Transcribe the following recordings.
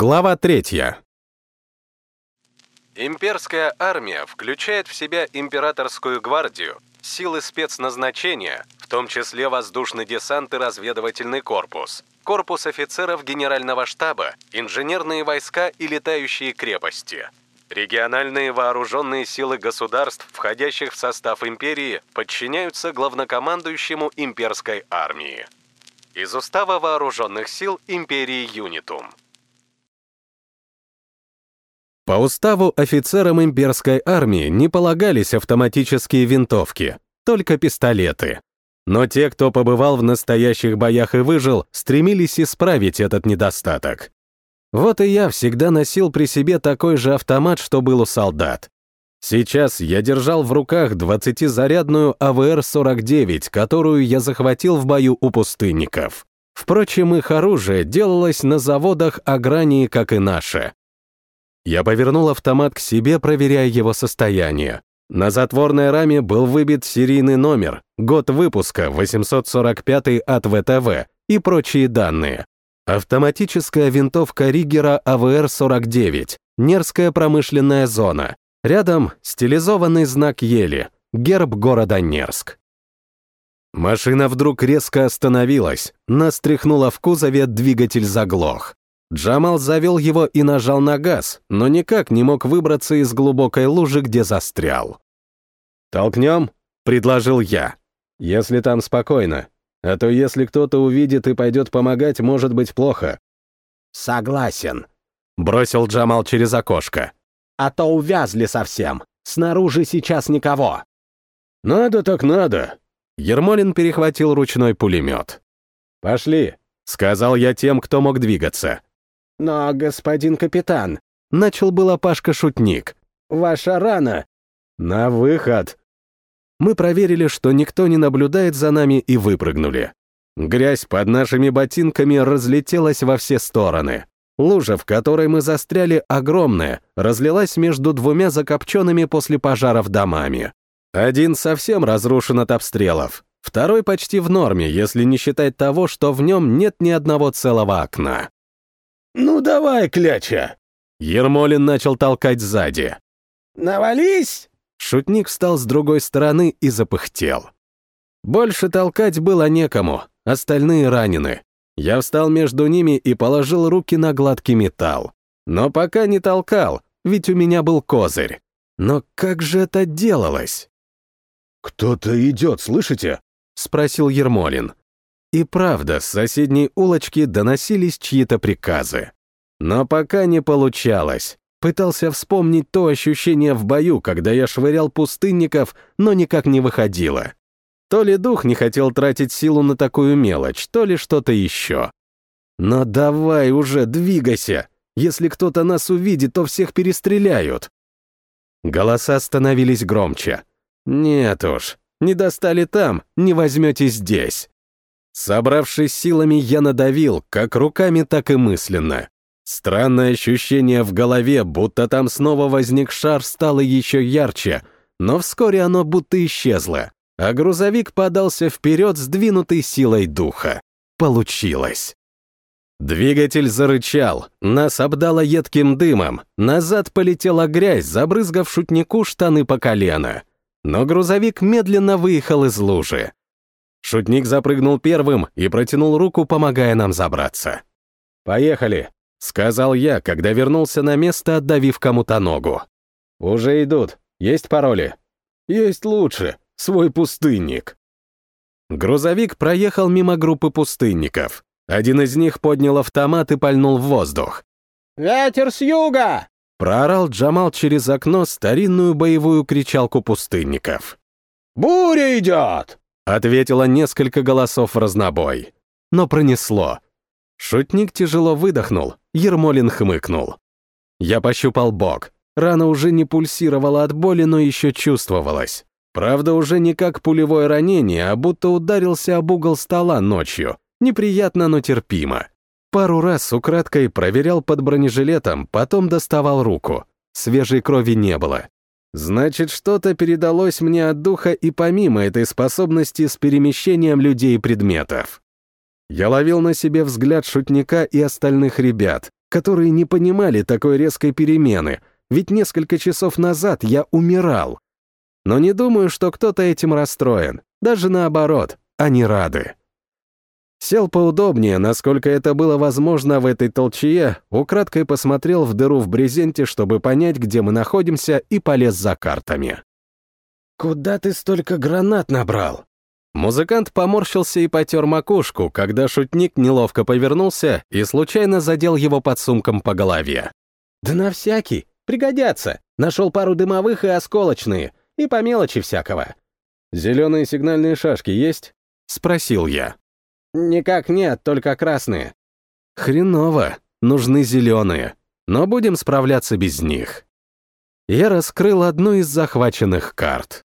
Глава третья. Имперская армия включает в себя императорскую гвардию, силы спецназначения, в том числе воздушный десант и разведывательный корпус, корпус офицеров генерального штаба, инженерные войска и летающие крепости. Региональные вооруженные силы государств, входящих в состав империи, подчиняются главнокомандующему имперской армии. Из Устава Вооруженных сил империи Юнитум. По уставу офицерам имперской армии не полагались автоматические винтовки, только пистолеты. Но те, кто побывал в настоящих боях и выжил, стремились исправить этот недостаток. Вот и я всегда носил при себе такой же автомат, что был у солдат. Сейчас я держал в руках 20-зарядную АВР-49, которую я захватил в бою у пустынников. Впрочем, их оружие делалось на заводах Агрании, как и наше. Я повернул автомат к себе, проверяя его состояние. На затворной раме был выбит серийный номер, год выпуска 845 от ВТВ и прочие данные. Автоматическая винтовка Риггера АВР-49, Нерская промышленная зона. Рядом стилизованный знак ели, герб города Нерск. Машина вдруг резко остановилась, нас тряхнуло в кузове, двигатель заглох. Джамал завел его и нажал на газ, но никак не мог выбраться из глубокой лужи, где застрял. «Толкнем?» — предложил я. «Если там спокойно. А то если кто-то увидит и пойдет помогать, может быть плохо». «Согласен», — бросил Джамал через окошко. «А то увязли совсем. Снаружи сейчас никого». «Надо так надо». Ермолин перехватил ручной пулемет. «Пошли», — сказал я тем, кто мог двигаться. «Но, господин капитан...» — начал было Пашка-шутник. «Ваша рана...» «На выход!» Мы проверили, что никто не наблюдает за нами и выпрыгнули. Грязь под нашими ботинками разлетелась во все стороны. Лужа, в которой мы застряли, огромная, разлилась между двумя закопченными после пожаров домами. Один совсем разрушен от обстрелов, второй почти в норме, если не считать того, что в нем нет ни одного целого окна. «Ну давай, кляча!» Ермолин начал толкать сзади. «Навались!» Шутник встал с другой стороны и запыхтел. Больше толкать было некому, остальные ранены. Я встал между ними и положил руки на гладкий металл. Но пока не толкал, ведь у меня был козырь. Но как же это делалось? «Кто-то идет, слышите?» — спросил Ермолин. И правда, с соседней улочки доносились чьи-то приказы. Но пока не получалось. Пытался вспомнить то ощущение в бою, когда я швырял пустынников, но никак не выходило. То ли дух не хотел тратить силу на такую мелочь, то ли что-то еще. Но давай уже, двигайся. Если кто-то нас увидит, то всех перестреляют. Голоса становились громче. Нет уж, не достали там, не возьмете здесь. Собравшись силами, я надавил, как руками, так и мысленно. Странное ощущение в голове, будто там снова возник шар, стало еще ярче, но вскоре оно будто исчезло, а грузовик подался вперед, сдвинутый силой духа. Получилось. Двигатель зарычал, нас обдало едким дымом, назад полетела грязь, забрызгав шутнику штаны по колено. Но грузовик медленно выехал из лужи. Шутник запрыгнул первым и протянул руку, помогая нам забраться. «Поехали», — сказал я, когда вернулся на место, отдавив кому-то ногу. «Уже идут. Есть пароли?» «Есть лучше. Свой пустынник». Грузовик проехал мимо группы пустынников. Один из них поднял автомат и пальнул в воздух. «Ветер с юга!» Проорал Джамал через окно старинную боевую кричалку пустынников. «Буря идет!» Ответило несколько голосов в разнобой. Но пронесло. Шутник тяжело выдохнул, Ермолин хмыкнул. Я пощупал бок. Рана уже не пульсировала от боли, но еще чувствовалась. Правда, уже не как пулевое ранение, а будто ударился об угол стола ночью. Неприятно, но терпимо. Пару раз украдкой проверял под бронежилетом, потом доставал руку. Свежей крови не было. Значит, что-то передалось мне от духа и помимо этой способности с перемещением людей и предметов. Я ловил на себе взгляд шутника и остальных ребят, которые не понимали такой резкой перемены, ведь несколько часов назад я умирал. Но не думаю, что кто-то этим расстроен. Даже наоборот, они рады. Сел поудобнее, насколько это было возможно в этой толчье, украдкой посмотрел в дыру в брезенте, чтобы понять, где мы находимся, и полез за картами. «Куда ты столько гранат набрал?» Музыкант поморщился и потер макушку, когда шутник неловко повернулся и случайно задел его под сумком по голове. «Да на всякий. Пригодятся. Нашел пару дымовых и осколочные. И по мелочи всякого». «Зеленые сигнальные шашки есть?» — спросил я. «Никак нет, только красные». «Хреново. Нужны зеленые. Но будем справляться без них». Я раскрыл одну из захваченных карт.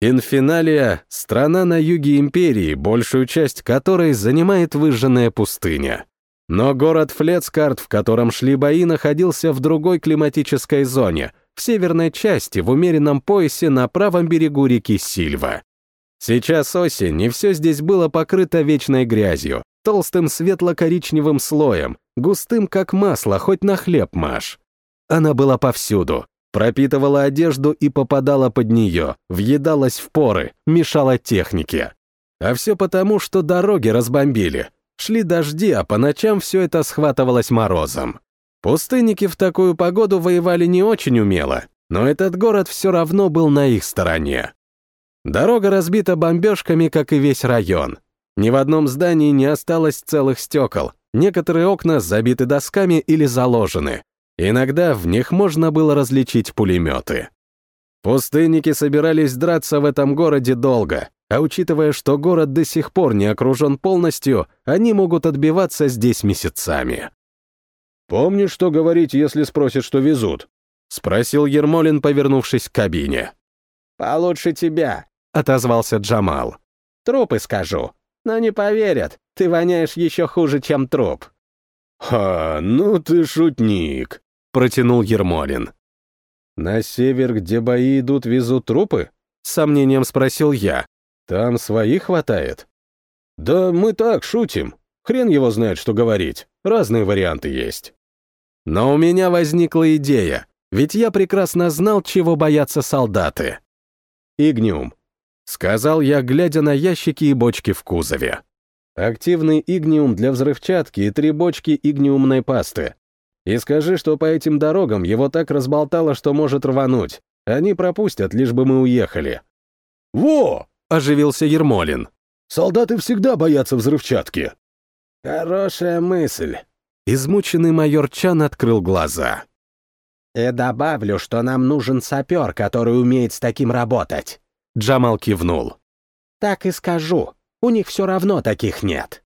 Инфиналия — страна на юге империи, большую часть которой занимает выжженная пустыня. Но город Флецкарт, в котором шли бои, находился в другой климатической зоне, в северной части, в умеренном поясе на правом берегу реки Сильва. Сейчас осень, и все здесь было покрыто вечной грязью, толстым светло-коричневым слоем, густым как масло, хоть на хлеб маш. Она была повсюду, пропитывала одежду и попадала под нее, въедалась в поры, мешала технике. А все потому, что дороги разбомбили. Шли дожди, а по ночам все это схватывалось морозом. Пустынники в такую погоду воевали не очень умело, но этот город все равно был на их стороне. Дорога разбита бомбежками, как и весь район. Ни в одном здании не осталось целых стекол, некоторые окна забиты досками или заложены, Иногда в них можно было различить пулеметы. Пустынники собирались драться в этом городе долго, а учитывая, что город до сих пор не окружен полностью, они могут отбиваться здесь месяцами. «Помнишь, что говорить, если спросят, что везут?» — спросил Ермолин, повернувшись к кабине. «Получше тебя», — отозвался Джамал. «Трупы скажу, но не поверят, ты воняешь еще хуже, чем труп». «Ха, ну ты шутник», — протянул Ермолин. «На север, где бои идут, везут трупы?» — с сомнением спросил я. «Там своих хватает?» «Да мы так, шутим. Хрен его знает, что говорить. Разные варианты есть». Но у меня возникла идея, ведь я прекрасно знал, чего боятся солдаты. «Игниум», — сказал я, глядя на ящики и бочки в кузове. Активный игниум для взрывчатки и три бочки игниумной пасты. И скажи, что по этим дорогам его так разболтало, что может рвануть. Они пропустят, лишь бы мы уехали. «Во!» — оживился Ермолин. «Солдаты всегда боятся взрывчатки». «Хорошая мысль». Измученный майор Чан открыл глаза. «И добавлю, что нам нужен сапер, который умеет с таким работать». Джамал кивнул. «Так и скажу. У них все равно таких нет».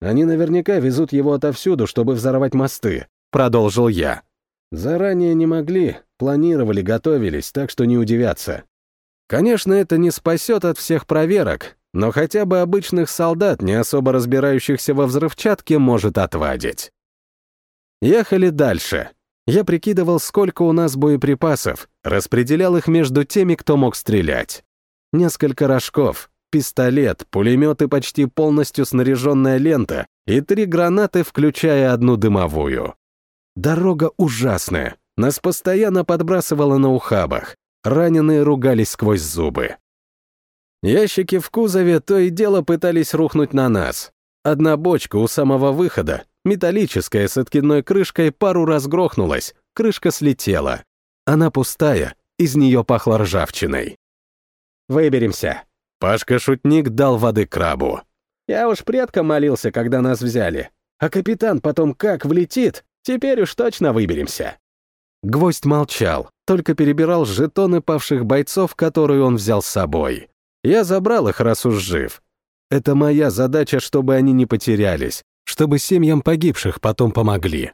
«Они наверняка везут его отовсюду, чтобы взорвать мосты», — продолжил я. «Заранее не могли, планировали, готовились, так что не удивятся. Конечно, это не спасет от всех проверок, но хотя бы обычных солдат, не особо разбирающихся во взрывчатке, может отвадить». Ехали дальше. Я прикидывал, сколько у нас боеприпасов, распределял их между теми, кто мог стрелять. Несколько рожков, пистолет, пулемет и почти полностью снаряженная лента и три гранаты, включая одну дымовую. Дорога ужасная, нас постоянно подбрасывало на ухабах, раненые ругались сквозь зубы. Ящики в кузове то и дело пытались рухнуть на нас. Одна бочка у самого выхода, металлическая с откидной крышкой, пару раз грохнулась, крышка слетела. Она пустая, из нее пахло ржавчиной. «Выберемся», Пашка-шутник дал воды крабу. «Я уж предкам молился, когда нас взяли. А капитан потом как влетит, теперь уж точно выберемся». Гвоздь молчал, только перебирал жетоны павших бойцов, которые он взял с собой. Я забрал их, раз уж жив. Это моя задача, чтобы они не потерялись, чтобы семьям погибших потом помогли.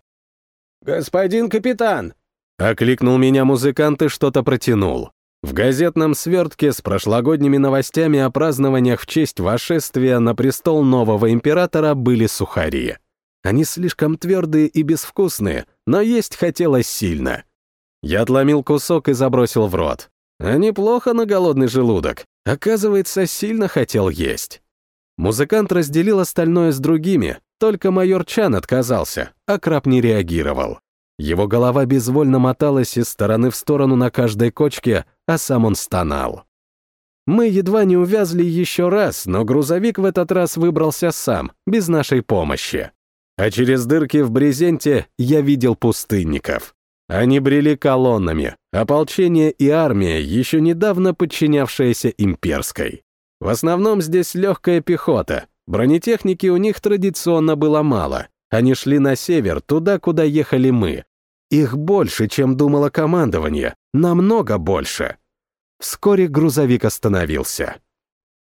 «Господин капитан!» — окликнул меня музыкант и что-то протянул. В газетном свертке с прошлогодними новостями о празднованиях в честь вошествия на престол нового императора были сухари. Они слишком твердые и безвкусные, но есть хотелось сильно. Я отломил кусок и забросил в рот. А неплохо на голодный желудок. Оказывается, сильно хотел есть. Музыкант разделил остальное с другими, Только майор Чан отказался, а краб не реагировал. Его голова безвольно моталась из стороны в сторону на каждой кочке, а сам он стонал. Мы едва не увязли еще раз, но грузовик в этот раз выбрался сам, без нашей помощи. А через дырки в брезенте я видел пустынников. Они брели колоннами, ополчение и армия, еще недавно подчинявшаяся имперской. В основном здесь легкая пехота, бронетехники у них традиционно было мало. Они шли на север, туда, куда ехали мы. Их больше, чем думало командование, намного больше. Вскоре грузовик остановился.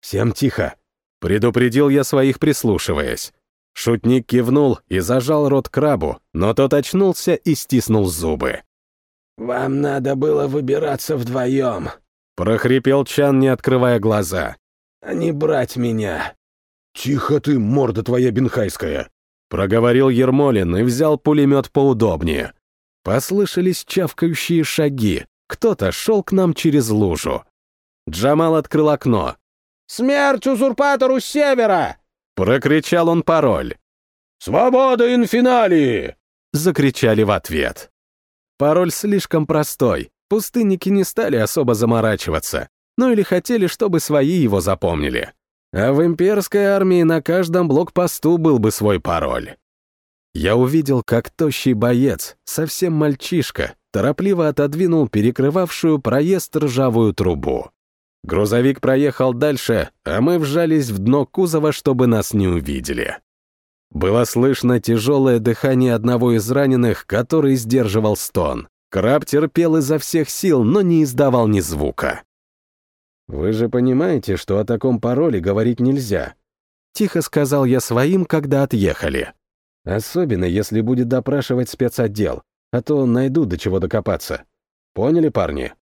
«Всем тихо!» — предупредил я своих, прислушиваясь. Шутник кивнул и зажал рот крабу, но тот очнулся и стиснул зубы. «Вам надо было выбираться вдвоем», — прохрипел Чан, не открывая глаза. «А не брать меня». «Тихо ты, морда твоя бенхайская!» — проговорил Ермолин и взял пулемет поудобнее. Послышались чавкающие шаги, кто-то шел к нам через лужу. Джамал открыл окно. «Смерть узурпатору с севера!» Прокричал он пароль. «Свобода инфиналии!» Закричали в ответ. Пароль слишком простой. Пустынники не стали особо заморачиваться. Ну или хотели, чтобы свои его запомнили. А в имперской армии на каждом блокпосту был бы свой пароль. Я увидел, как тощий боец, совсем мальчишка, торопливо отодвинул перекрывавшую проезд ржавую трубу. Грузовик проехал дальше, а мы вжались в дно кузова, чтобы нас не увидели. Было слышно тяжелое дыхание одного из раненых, который сдерживал стон. Краб терпел изо всех сил, но не издавал ни звука. «Вы же понимаете, что о таком пароле говорить нельзя», — тихо сказал я своим, когда отъехали. «Особенно, если будет допрашивать спецотдел а то найду до чего докопаться. Поняли, парни?»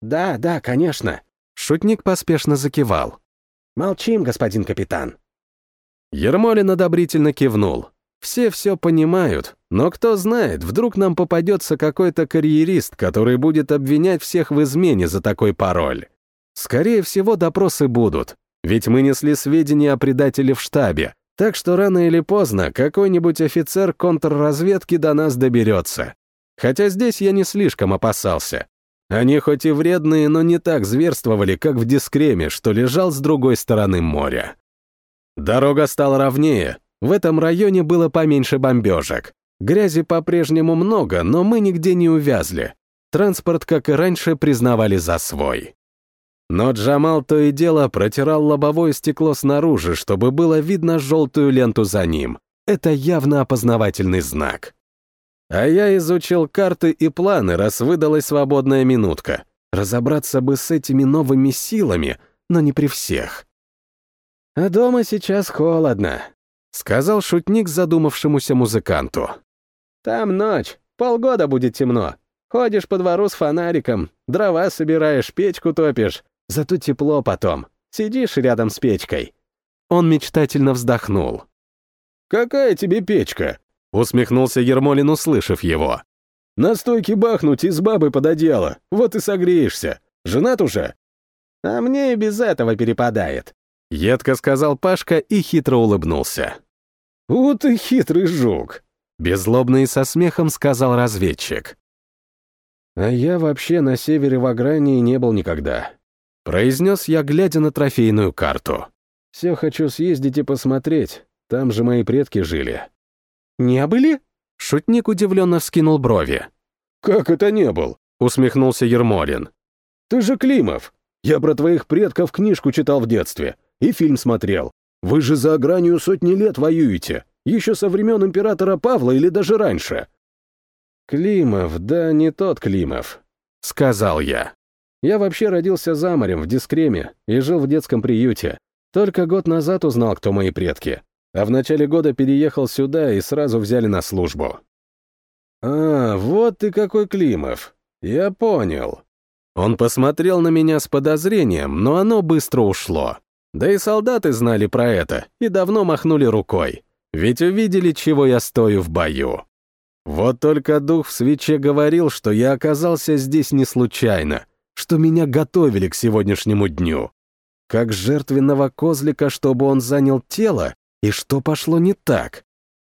«Да, да, конечно». Шутник поспешно закивал. «Молчим, господин капитан». Ермолин одобрительно кивнул. Все все понимают, но кто знает, вдруг нам попадется какой-то карьерист, который будет обвинять всех в измене за такой пароль. Скорее всего, допросы будут, ведь мы несли сведения о предателе в штабе, так что рано или поздно какой-нибудь офицер контрразведки до нас доберется. Хотя здесь я не слишком опасался. Они хоть и вредные, но не так зверствовали, как в Дискреме, что лежал с другой стороны моря. Дорога стала ровнее, в этом районе было поменьше бомбежек. Грязи по-прежнему много, но мы нигде не увязли. Транспорт, как и раньше, признавали за свой. Но Джамал то и дело протирал лобовое стекло снаружи, чтобы было видно желтую ленту за ним. Это явно опознавательный знак. А я изучил карты и планы, раз выдалась свободная минутка. Разобраться бы с этими новыми силами, но не при всех. «А дома сейчас холодно», — сказал шутник задумавшемуся музыканту. «Там ночь, полгода будет темно. Ходишь по двору с фонариком, дрова собираешь, печку топишь. Зато тепло потом. Сидишь рядом с печкой». Он мечтательно вздохнул. «Какая тебе печка? Усмехнулся Ермолин, услышав его. «На стойке бахнуть из бабы под одеяло, вот и согреешься. Женат уже?» «А мне и без этого перепадает», — едко сказал Пашка и хитро улыбнулся. «У ты хитрый жук», — беззлобно и со смехом сказал разведчик. «А я вообще на севере в Агрании не был никогда», — произнес я, глядя на трофейную карту. «Все хочу съездить и посмотреть, там же мои предки жили». «Не были?» Шутник удивленно вскинул брови. «Как это не был?» — усмехнулся Ермолин. «Ты же Климов. Я про твоих предков книжку читал в детстве и фильм смотрел. Вы же за гранью сотни лет воюете, еще со времен императора Павла или даже раньше». «Климов, да не тот Климов», — сказал я. «Я вообще родился за морем, в Дискреме, и жил в детском приюте. Только год назад узнал, кто мои предки а в начале года переехал сюда и сразу взяли на службу. «А, вот ты какой Климов. Я понял». Он посмотрел на меня с подозрением, но оно быстро ушло. Да и солдаты знали про это и давно махнули рукой, ведь увидели, чего я стою в бою. Вот только дух в свече говорил, что я оказался здесь не случайно, что меня готовили к сегодняшнему дню. Как жертвенного козлика, чтобы он занял тело, и что пошло не так?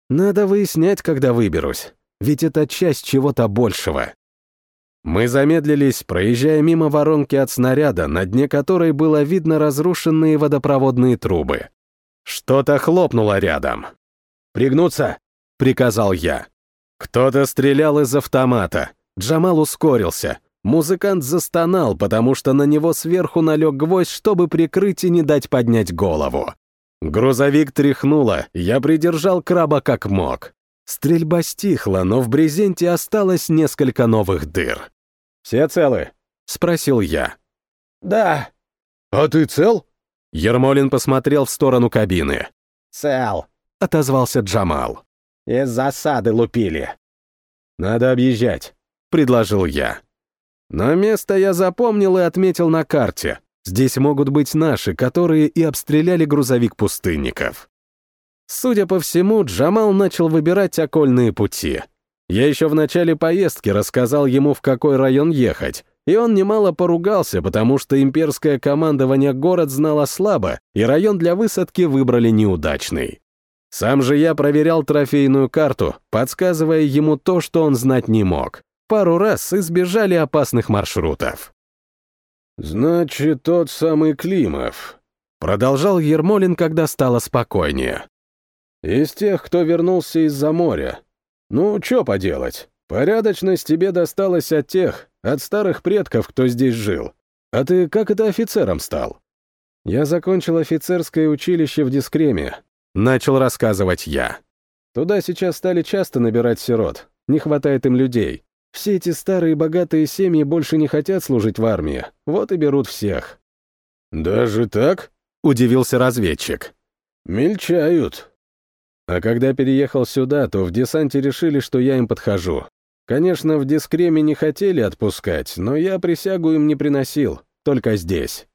Надо выяснять, когда выберусь, ведь это часть чего-то большего. Мы замедлились, проезжая мимо воронки от снаряда, на дне которой было видно разрушенные водопроводные трубы. Что-то хлопнуло рядом. «Пригнуться!» — приказал я. Кто-то стрелял из автомата. Джамал ускорился. Музыкант застонал, потому что на него сверху налег гвоздь, чтобы прикрыть и не дать поднять голову. Грузовик тряхнуло, я придержал краба как мог. Стрельба стихла, но в брезенте осталось несколько новых дыр. «Все целы?» — спросил я. «Да». «А ты цел?» Ермолин посмотрел в сторону кабины. «Цел», — отозвался Джамал. «Из засады лупили». «Надо объезжать», — предложил я. Но место я запомнил и отметил на карте. Здесь могут быть наши, которые и обстреляли грузовик пустынников. Судя по всему, Джамал начал выбирать окольные пути. Я еще в начале поездки рассказал ему, в какой район ехать, и он немало поругался, потому что имперское командование город знало слабо, и район для высадки выбрали неудачный. Сам же я проверял трофейную карту, подсказывая ему то, что он знать не мог пару раз избежали опасных маршрутов. «Значит, тот самый Климов», — продолжал Ермолин, когда стало спокойнее. «Из тех, кто вернулся из-за моря. Ну, что поделать, порядочность тебе досталась от тех, от старых предков, кто здесь жил. А ты как это офицером стал?» «Я закончил офицерское училище в Дискреме», — начал рассказывать я. «Туда сейчас стали часто набирать сирот, не хватает им людей. Все эти старые богатые семьи больше не хотят служить в армии, вот и берут всех». «Даже так?» — удивился разведчик. «Мельчают». А когда переехал сюда, то в десанте решили, что я им подхожу. Конечно, в дискреме не хотели отпускать, но я присягу им не приносил, только здесь.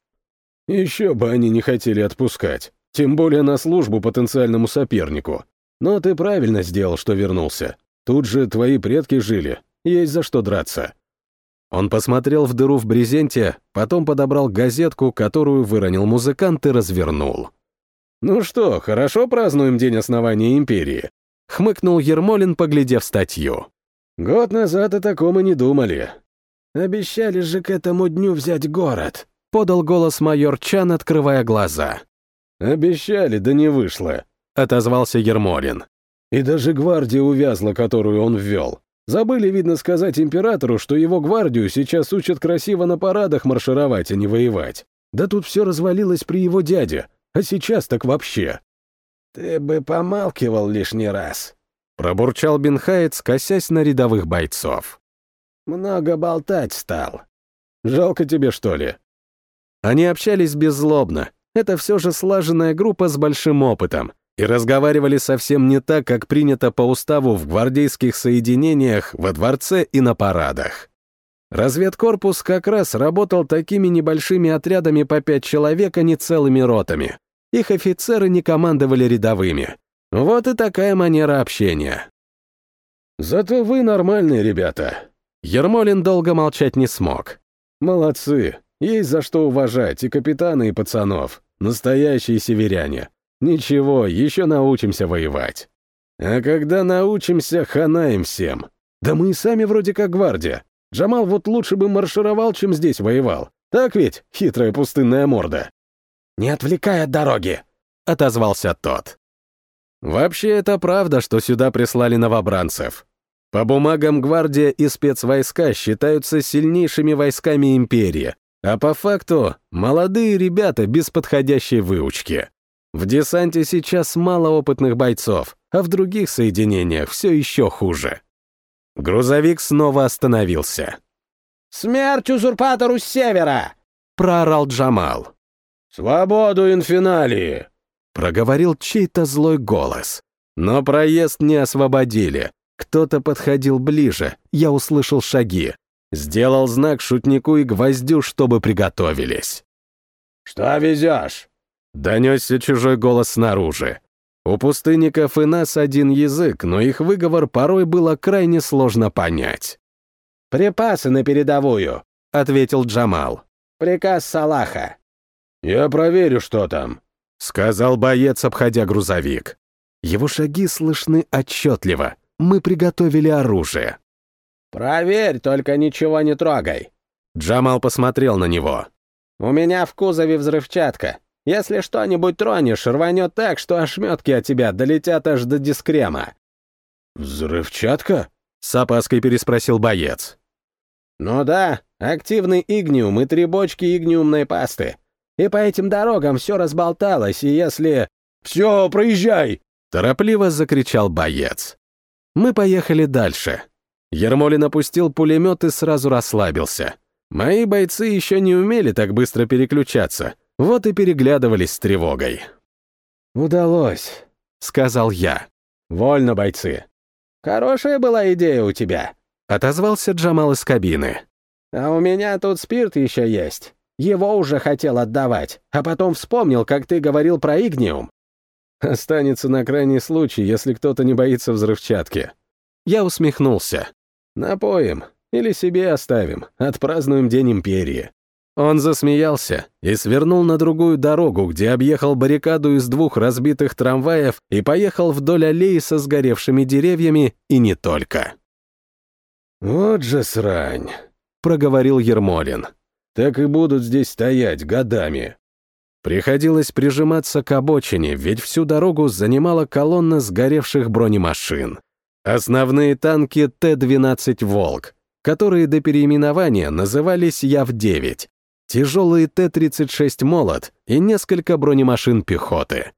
Еще бы они не хотели отпускать, тем более на службу потенциальному сопернику. Но ты правильно сделал, что вернулся. Тут же твои предки жили, есть за что драться». Он посмотрел в дыру в брезенте, потом подобрал газетку, которую выронил музыкант и развернул. «Ну что, хорошо празднуем День основания империи?» — хмыкнул Ермолин, поглядев статью. «Год назад о таком и не думали». «Обещали же к этому дню взять город», — подал голос майор Чан, открывая глаза. «Обещали, да не вышло», — отозвался Ермолин. «И даже гвардия увязла, которую он ввел. Забыли, видно, сказать императору, что его гвардию сейчас учат красиво на парадах маршировать, а не воевать. Да тут все развалилось при его дяде, а сейчас так вообще. «Ты бы помалкивал лишний раз», — пробурчал Бенхаец, косясь на рядовых бойцов. «Много болтать стал. Жалко тебе, что ли?» Они общались беззлобно. Это все же слаженная группа с большим опытом, и разговаривали совсем не так, как принято по уставу в гвардейских соединениях, во дворце и на парадах. Разведкорпус как раз работал такими небольшими отрядами по пять человек, а не целыми ротами. Их офицеры не командовали рядовыми. Вот и такая манера общения. «Зато вы нормальные ребята». Ермолин долго молчать не смог. «Молодцы. Есть за что уважать и капитана, и пацанов. Настоящие северяне. Ничего, еще научимся воевать. А когда научимся, хана им всем. Да мы и сами вроде как гвардия. Джамал вот лучше бы маршировал, чем здесь воевал. Так ведь, хитрая пустынная морда?» «Не отвлекай от дороги», — отозвался тот. «Вообще это правда, что сюда прислали новобранцев. По бумагам гвардия и спецвойска считаются сильнейшими войсками империи, а по факту — молодые ребята без подходящей выучки. В десанте сейчас мало опытных бойцов, а в других соединениях все еще хуже. Грузовик снова остановился. «Смерть узурпатору с севера!» — проорал Джамал. «Свободу инфиналии!» — проговорил чей-то злой голос. Но проезд не освободили. Кто-то подходил ближе, я услышал шаги. Сделал знак шутнику и гвоздю, чтобы приготовились. «Что везешь?» Донесся чужой голос снаружи. У пустынников и нас один язык, но их выговор порой было крайне сложно понять. «Припасы на передовую», — ответил Джамал. «Приказ Салаха». «Я проверю, что там», — сказал боец, обходя грузовик. Его шаги слышны отчетливо. Мы приготовили оружие. «Проверь, только ничего не трогай». Джамал посмотрел на него. «У меня в кузове взрывчатка. Если что-нибудь тронешь, рванет так, что ошметки от тебя долетят аж до дискрема». «Взрывчатка?» — с опаской переспросил боец. «Ну да, активный игниум и три бочки игниумной пасты. И по этим дорогам все разболталось, и если...» «Все, проезжай!» — торопливо закричал боец. Мы поехали дальше. Ермолин опустил пулемет и сразу расслабился. Мои бойцы еще не умели так быстро переключаться, вот и переглядывались с тревогой. «Удалось», — сказал я. «Вольно, бойцы. Хорошая была идея у тебя», — отозвался Джамал из кабины. «А у меня тут спирт еще есть. Его уже хотел отдавать, а потом вспомнил, как ты говорил про игниум». «Останется на крайний случай, если кто-то не боится взрывчатки». Я усмехнулся. «Напоим, или себе оставим, отпразднуем День Империи». Он засмеялся и свернул на другую дорогу, где объехал баррикаду из двух разбитых трамваев и поехал вдоль аллеи со сгоревшими деревьями и не только. «Вот же срань», — проговорил Ермолин. «Так и будут здесь стоять годами». Приходилось прижиматься к обочине, ведь всю дорогу занимала колонна сгоревших бронемашин. Основные танки Т-12 «Волк», которые до переименования назывались Яв-9, тяжелые Т-36 «Молот» и несколько бронемашин пехоты.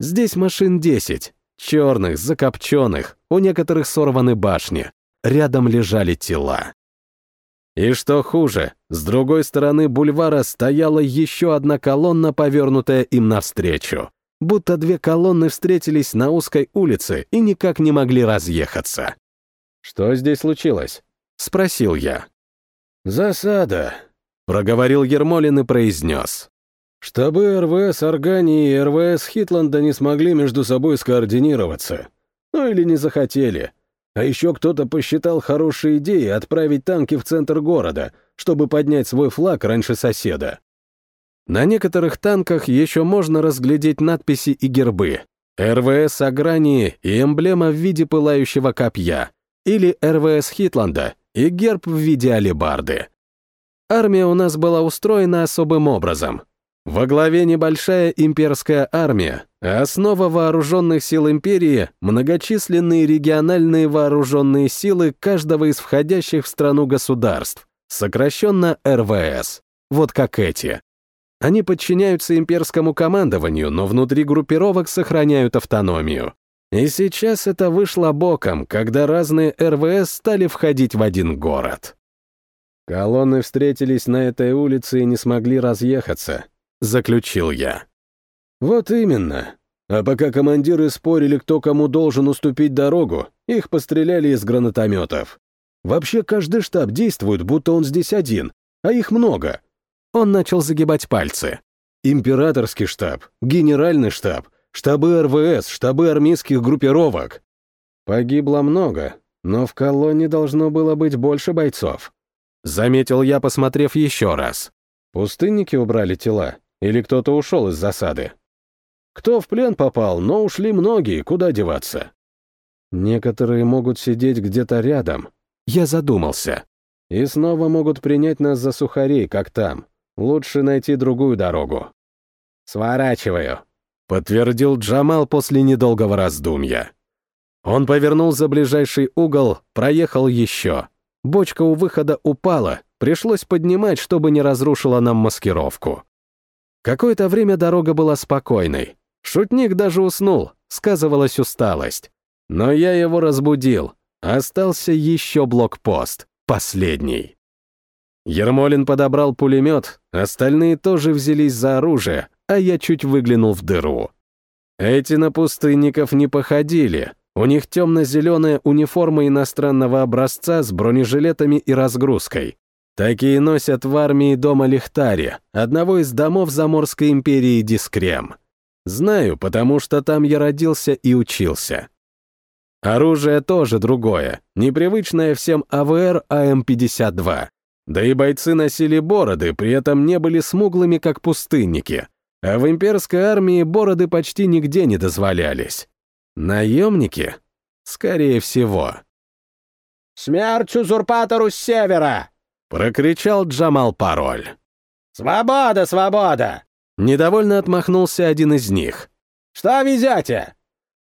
Здесь машин 10, черных, закопченных, у некоторых сорваны башни, рядом лежали тела. И что хуже, с другой стороны бульвара стояла еще одна колонна, повернутая им навстречу. Будто две колонны встретились на узкой улице и никак не могли разъехаться. «Что здесь случилось?» — спросил я. «Засада», — проговорил Ермолин и произнес. «Штабы РВС Органии и РВС Хитланда не смогли между собой скоординироваться. Ну или не захотели. А еще кто-то посчитал хорошей идеей отправить танки в центр города, чтобы поднять свой флаг раньше соседа. На некоторых танках еще можно разглядеть надписи и гербы. РВС Агрании и эмблема в виде пылающего копья. Или РВС Хитланда и герб в виде алебарды. Армия у нас была устроена особым образом. Во главе небольшая имперская армия, а основа вооруженных сил империи — многочисленные региональные вооруженные силы каждого из входящих в страну государств, сокращенно РВС, вот как эти. Они подчиняются имперскому командованию, но внутри группировок сохраняют автономию. И сейчас это вышло боком, когда разные РВС стали входить в один город. Колонны встретились на этой улице и не смогли разъехаться, заключил я. Вот именно. А пока командиры спорили, кто кому должен уступить дорогу, их постреляли из гранатометов. Вообще каждый штаб действует, будто он здесь один, а их много. Он начал загибать пальцы. Императорский штаб, генеральный штаб — штабы РВС, штабы армейских группировок. Погибло много, но в колонне должно было быть больше бойцов. Заметил я, посмотрев еще раз. Пустынники убрали тела, или кто-то ушел из засады? Кто в плен попал, но ушли многие, куда деваться? Некоторые могут сидеть где-то рядом. Я задумался. И снова могут принять нас за сухарей, как там. Лучше найти другую дорогу. Сворачиваю, подтвердил Джамал после недолгого раздумья. Он повернул за ближайший угол, проехал еще. Бочка у выхода упала, пришлось поднимать, чтобы не разрушила нам маскировку. Какое-то время дорога была спокойной. Шутник даже уснул, сказывалась усталость. Но я его разбудил. Остался еще блокпост, последний. Ермолин подобрал пулемет, остальные тоже взялись за оружие, а я чуть выглянул в дыру. Эти на пустынников не походили. У них темно-зеленая униформа иностранного образца с бронежилетами и разгрузкой. Такие носят в армии дома Лихтари, одного из домов Заморской империи Дискрем. Знаю, потому что там я родился и учился. Оружие тоже другое, непривычное всем АВР АМ-52. Да и бойцы носили бороды, при этом не были смуглыми, как пустынники. А в имперской армии бороды почти нигде не дозволялись. Наемники? Скорее всего. «Смерть узурпатору с севера!» — прокричал Джамал пароль. «Свобода, свобода!» Недовольно отмахнулся один из них. «Что везете?»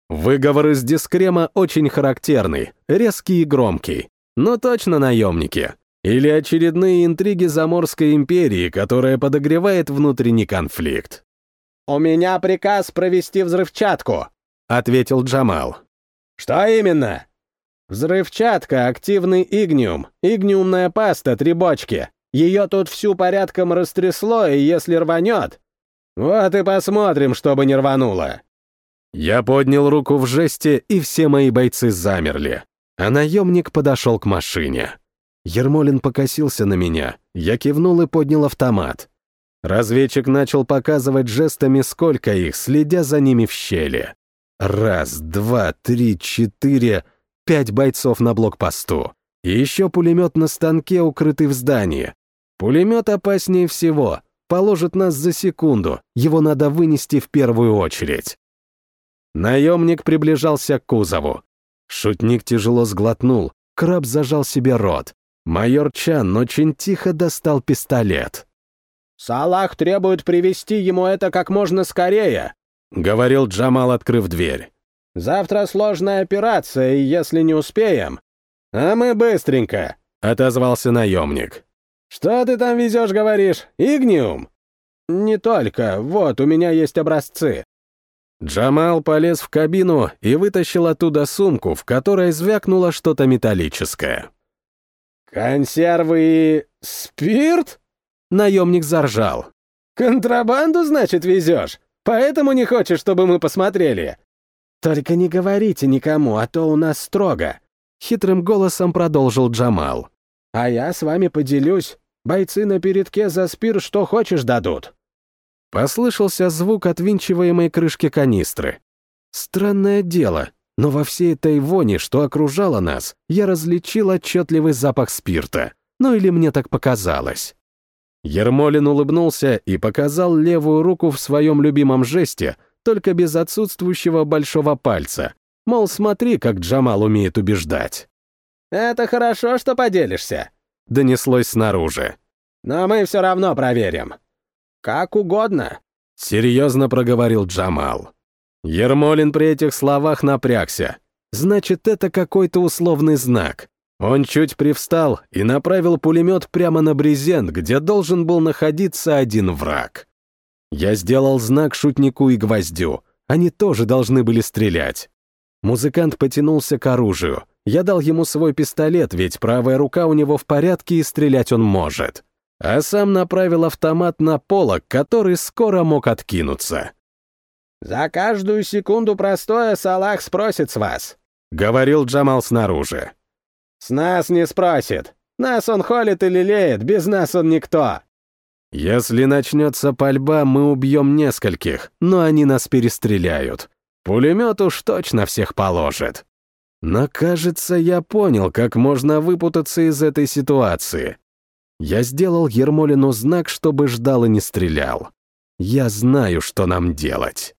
Выговор из дискрема очень характерный, резкий и громкий. Но точно наемники. Или очередные интриги Заморской империи, которая подогревает внутренний конфликт. «У меня приказ провести взрывчатку», — ответил Джамал. «Что именно?» «Взрывчатка, активный игниум, игниумная паста, три бочки. Ее тут всю порядком растрясло, и если рванет... Вот и посмотрим, чтобы не рвануло». Я поднял руку в жесте, и все мои бойцы замерли. А наемник подошел к машине. Ермолин покосился на меня, я кивнул и поднял автомат. Разведчик начал показывать жестами, сколько их, следя за ними в щели. Раз, два, три, четыре, пять бойцов на блокпосту. И еще пулемет на станке, укрытый в здании. Пулемет опаснее всего, положит нас за секунду, его надо вынести в первую очередь. Наемник приближался к кузову. Шутник тяжело сглотнул, краб зажал себе рот. Майор Чан очень тихо достал пистолет. «Салах требует привести ему это как можно скорее», — говорил Джамал, открыв дверь. «Завтра сложная операция, и если не успеем...» «А мы быстренько», — отозвался наемник. «Что ты там везешь, говоришь? Игниум?» «Не только. Вот, у меня есть образцы». Джамал полез в кабину и вытащил оттуда сумку, в которой звякнуло что-то металлическое. «Консервы и... спирт?» Наемник заржал. «Контрабанду, значит, везешь? Поэтому не хочешь, чтобы мы посмотрели?» «Только не говорите никому, а то у нас строго», — хитрым голосом продолжил Джамал. «А я с вами поделюсь. Бойцы на передке за спирт что хочешь дадут». Послышался звук отвинчиваемой крышки канистры. Странное дело, но во всей этой вони, что окружало нас, я различил отчетливый запах спирта. Ну или мне так показалось. Ермолин улыбнулся и показал левую руку в своем любимом жесте, только без отсутствующего большого пальца. Мол, смотри, как Джамал умеет убеждать. «Это хорошо, что поделишься», — донеслось снаружи. «Но мы все равно проверим. Как угодно», — серьезно проговорил Джамал. Ермолин при этих словах напрягся. Значит, это какой-то условный знак. Он чуть привстал и направил пулемет прямо на брезент, где должен был находиться один враг. Я сделал знак шутнику и гвоздю. Они тоже должны были стрелять. Музыкант потянулся к оружию. Я дал ему свой пистолет, ведь правая рука у него в порядке и стрелять он может. А сам направил автомат на полок, который скоро мог откинуться. «За каждую секунду простоя Салах спросит с вас», — говорил Джамал снаружи. «С нас не спросит. Нас он холит и лелеет, без нас он никто». «Если начнется пальба, мы убьем нескольких, но они нас перестреляют. Пулемет уж точно всех положит». Но, кажется, я понял, как можно выпутаться из этой ситуации. Я сделал Ермолину знак, чтобы ждал и не стрелял. Я знаю, что нам делать.